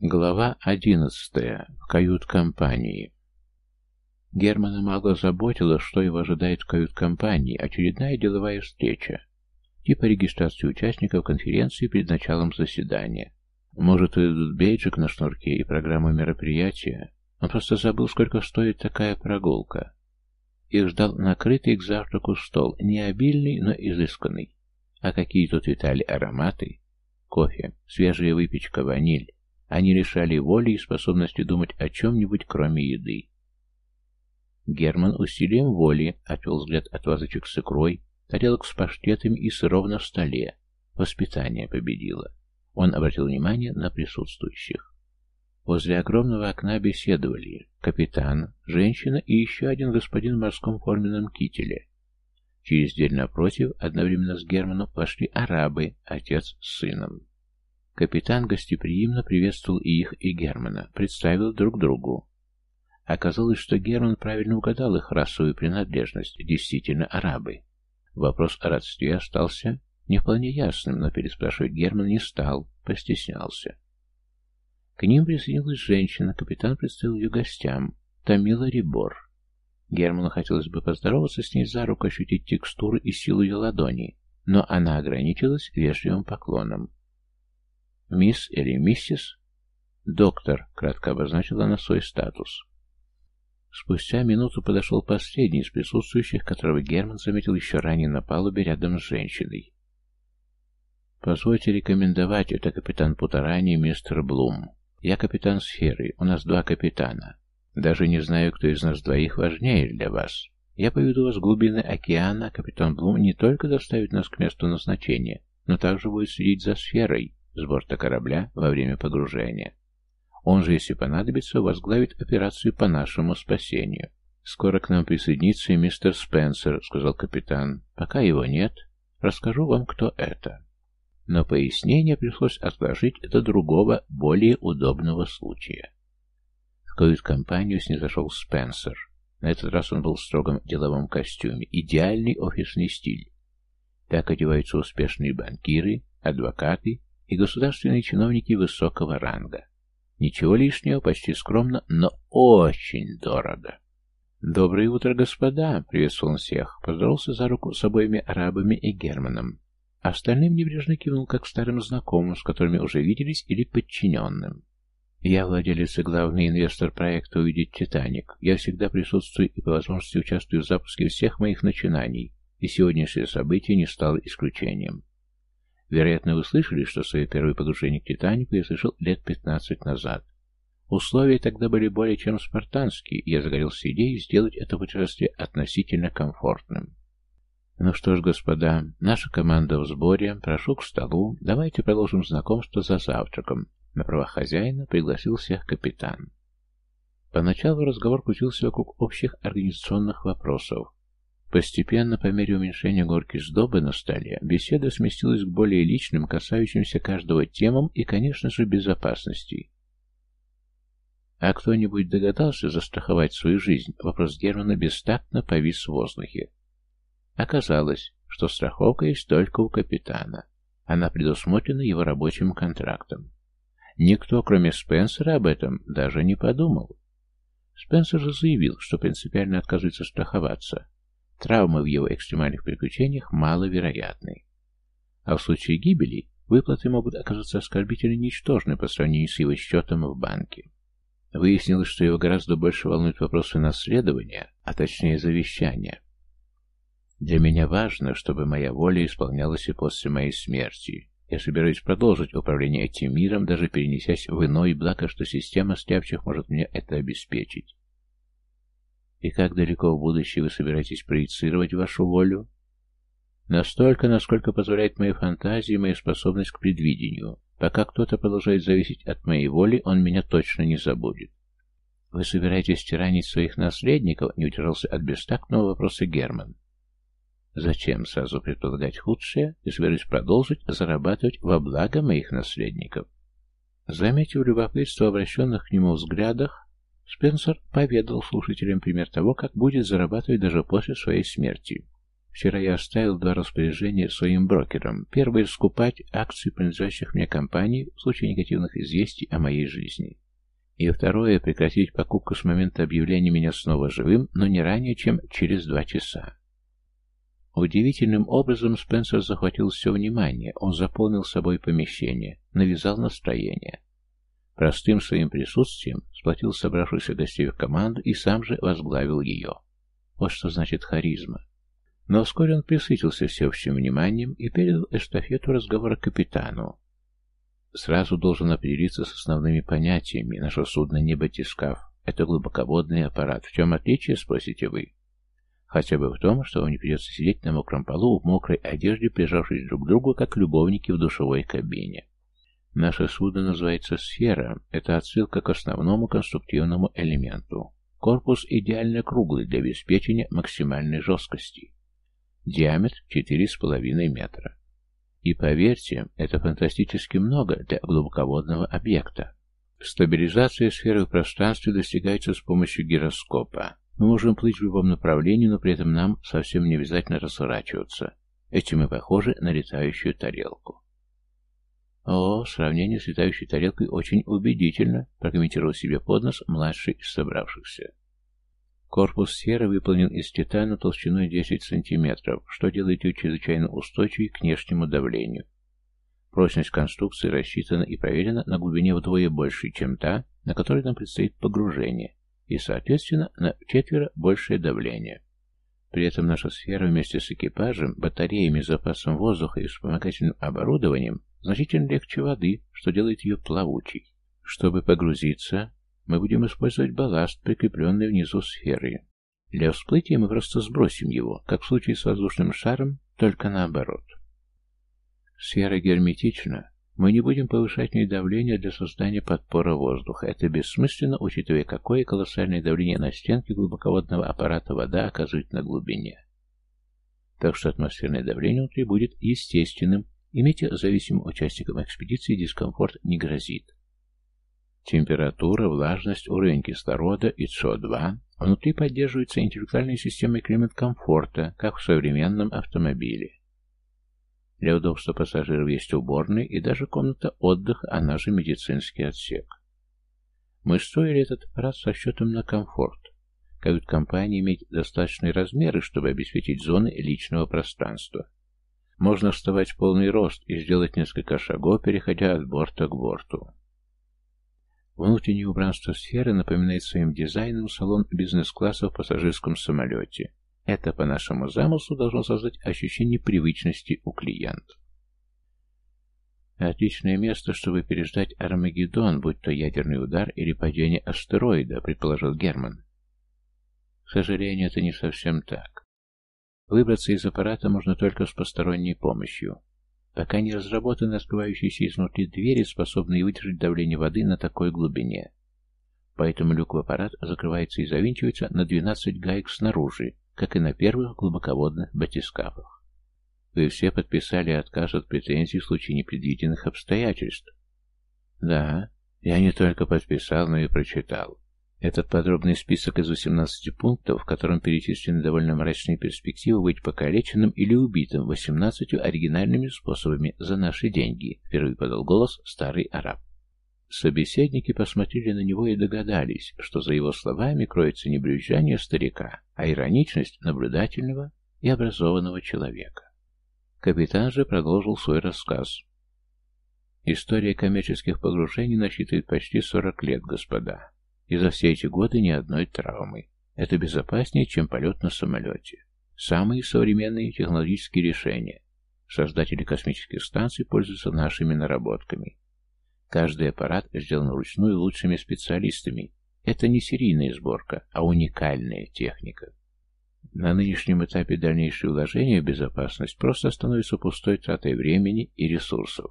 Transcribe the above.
Глава одиннадцатая. В кают-компании. Германа мало заботило, что его ожидает в кают-компании, очередная деловая встреча, типа регистрации участников конференции перед началом заседания. Может, идут бейджик на шнурке и программу мероприятия. Он просто забыл, сколько стоит такая прогулка. Их ждал накрытый к завтраку стол, не обильный, но изысканный. А какие тут витали ароматы? Кофе, свежая выпечка, ваниль. Они лишали воли и способности думать о чем-нибудь, кроме еды. Герман усилием воли отвел взгляд от вазочек с икрой, тарелок с паштетами и сыров на столе. Воспитание победило. Он обратил внимание на присутствующих. Возле огромного окна беседовали капитан, женщина и еще один господин в морском форменном кителе. Через дверь напротив, одновременно с Германом, пошли арабы, отец с сыном. Капитан гостеприимно приветствовал и их, и Германа, представил друг другу. Оказалось, что Герман правильно угадал их расовую принадлежность, действительно арабы. Вопрос о родстве остался не вполне ясным, но переспрашивать Герман не стал, постеснялся. К ним присоединилась женщина, капитан представил ее гостям, Тамила Рибор. Герману хотелось бы поздороваться с ней за руку, ощутить текстуру и силу ее ладони, но она ограничилась вежливым поклоном. «Мисс или миссис?» «Доктор», — кратко обозначила она свой статус. Спустя минуту подошел последний из присутствующих, которого Герман заметил еще ранее на палубе рядом с женщиной. «Позвольте рекомендовать, это капитан Путарани, мистер Блум. Я капитан сферы, у нас два капитана. Даже не знаю, кто из нас двоих важнее для вас. Я поведу вас в глубины океана, капитан Блум не только доставит нас к месту назначения, но также будет следить за сферой, с борта корабля во время погружения. Он же, если понадобится, возглавит операцию по нашему спасению. «Скоро к нам присоединится и мистер Спенсер», — сказал капитан. «Пока его нет, расскажу вам, кто это». Но пояснение пришлось отложить до другого, более удобного случая. В кают-компанию снизошел Спенсер. На этот раз он был в строгом деловом костюме. Идеальный офисный стиль. Так одеваются успешные банкиры, адвокаты и государственные чиновники высокого ранга. Ничего лишнего, почти скромно, но очень дорого. «Доброе утро, господа!» — приветствовал он всех. Поздоровался за руку с обоими арабами и Германом. Остальным небрежно кивнул, как старым знакомым, с которыми уже виделись, или подчиненным. «Я владелец и главный инвестор проекта «Увидеть Титаник». Я всегда присутствую и по возможности участвую в запуске всех моих начинаний, и сегодняшнее событие не стало исключением. Вероятно, вы слышали, что свое первое погружение к Титанику я совершил лет 15 назад. Условия тогда были более чем спартанские, и я загорелся идеей сделать это путешествие относительно комфортным. Ну что ж, господа, наша команда в сборе, прошу к столу, давайте продолжим знакомство за завтраком. На правах хозяина пригласил всех капитан. Поначалу разговор крутился вокруг общих организационных вопросов, Постепенно, по мере уменьшения горки сдобы на столе, беседа сместилась к более личным, касающимся каждого темам и, конечно же, безопасности. А кто-нибудь догадался застраховать свою жизнь? Вопрос Германа бестактно повис в воздухе. Оказалось, что страховка есть только у капитана. Она предусмотрена его рабочим контрактом. Никто, кроме Спенсера, об этом даже не подумал. Спенсер же заявил, что принципиально отказывается страховаться, Травмы в его экстремальных приключениях маловероятны. А в случае гибели выплаты могут оказаться оскорбительно ничтожны по сравнению с его счетом в банке. Выяснилось, что его гораздо больше волнуют вопросы наследования, а точнее завещания. Для меня важно, чтобы моя воля исполнялась и после моей смерти. Я собираюсь продолжить управление этим миром, даже перенесясь в иной, благо что система стряпчих может мне это обеспечить. И как далеко в будущее вы собираетесь проецировать вашу волю? Настолько, насколько позволяет моя фантазия и моя способность к предвидению. Пока кто-то продолжает зависеть от моей воли, он меня точно не забудет. Вы собираетесь тиранить своих наследников? Не удержался от бестактного вопроса Герман. Зачем сразу предполагать худшее? Я собираюсь продолжить зарабатывать во благо моих наследников. Заметив любопытство обращенных к нему взглядах, Спенсер поведал слушателям пример того, как будет зарабатывать даже после своей смерти. Вчера я оставил два распоряжения своим брокерам. Первое — скупать акции принадлежащих мне компаний в случае негативных известий о моей жизни. И второе — прекратить покупку с момента объявления меня снова живым, но не ранее, чем через два часа. Удивительным образом Спенсер захватил все внимание, он заполнил собой помещение, навязал настроение. Простым своим присутствием сплотил собравшихся гостей в команду и сам же возглавил ее. Вот что значит харизма. Но вскоре он присытился всеобщим вниманием и передал эстафету разговора капитану. Сразу должен определиться с основными понятиями. Наше судно не батискаф. Это глубоководный аппарат. В чем отличие, спросите вы? Хотя бы в том, что вам не придется сидеть на мокром полу в мокрой одежде, прижавшись друг к другу, как любовники в душевой кабине. Наше судно называется «Сфера». Это отсылка к основному конструктивному элементу. Корпус идеально круглый для обеспечения максимальной жесткости. Диаметр 4,5 метра. И поверьте, это фантастически много для глубоководного объекта. Стабилизация сферы в пространстве достигается с помощью гироскопа. Мы можем плыть в любом направлении, но при этом нам совсем не обязательно разворачиваться. Этим мы похожи на летающую тарелку. О, сравнение с летающей тарелкой очень убедительно, прокомментировал себе под нос младший из собравшихся. Корпус сферы выполнен из титана толщиной 10 см, что делает ее чрезвычайно устойчивой к внешнему давлению. Прочность конструкции рассчитана и проверена на глубине вдвое больше, чем та, на которой нам предстоит погружение, и, соответственно, на четверо большее давление. При этом наша сфера вместе с экипажем, батареями, запасом воздуха и вспомогательным оборудованием значительно легче воды, что делает ее плавучей. Чтобы погрузиться, мы будем использовать балласт, прикрепленный внизу сферы. Для всплытия мы просто сбросим его, как в случае с воздушным шаром, только наоборот. Сфера герметична. Мы не будем повышать ней давление для создания подпора воздуха. Это бессмысленно, учитывая, какое колоссальное давление на стенке глубоководного аппарата вода оказывает на глубине. Так что атмосферное давление внутри будет естественным, и метеозависимым участникам экспедиции дискомфорт не грозит. Температура, влажность, уровень кислорода и СО2 внутри поддерживаются интеллектуальной системой климат-комфорта, как в современном автомобиле. Для удобства пассажиров есть уборная и даже комната отдыха, она же медицинский отсек. Мы строили этот аппарат со счетом на комфорт. Кают-компания имеет достаточные размеры, чтобы обеспечить зоны личного пространства. Можно вставать в полный рост и сделать несколько шагов, переходя от борта к борту. Внутреннее убранство сферы напоминает своим дизайном салон бизнес-класса в пассажирском самолете. Это, по нашему замыслу, должно создать ощущение привычности у клиента. Отличное место, чтобы переждать Армагеддон, будь то ядерный удар или падение астероида, предположил Герман. К сожалению, это не совсем так. Выбраться из аппарата можно только с посторонней помощью. Пока не разработаны открывающиеся изнутри двери, способные выдержать давление воды на такой глубине. Поэтому люк в аппарат закрывается и завинчивается на 12 гаек снаружи, как и на первых глубоководных батискафах. Вы все подписали отказ от претензий в случае непредвиденных обстоятельств. Да, я не только подписал, но и прочитал. Этот подробный список из 18 пунктов, в котором перечислены довольно мрачные перспективы быть покалеченным или убитым 18 оригинальными способами за наши деньги, впервые подал голос старый араб. Собеседники посмотрели на него и догадались, что за его словами кроется не брюзжание старика, а ироничность наблюдательного и образованного человека. Капитан же продолжил свой рассказ. История коммерческих погружений насчитывает почти 40 лет, господа. И за все эти годы ни одной травмы. Это безопаснее, чем полет на самолете. Самые современные технологические решения. Создатели космических станций пользуются нашими наработками. Каждый аппарат сделан вручную лучшими специалистами. Это не серийная сборка, а уникальная техника. На нынешнем этапе дальнейшее вложение в безопасность просто становится пустой тратой времени и ресурсов.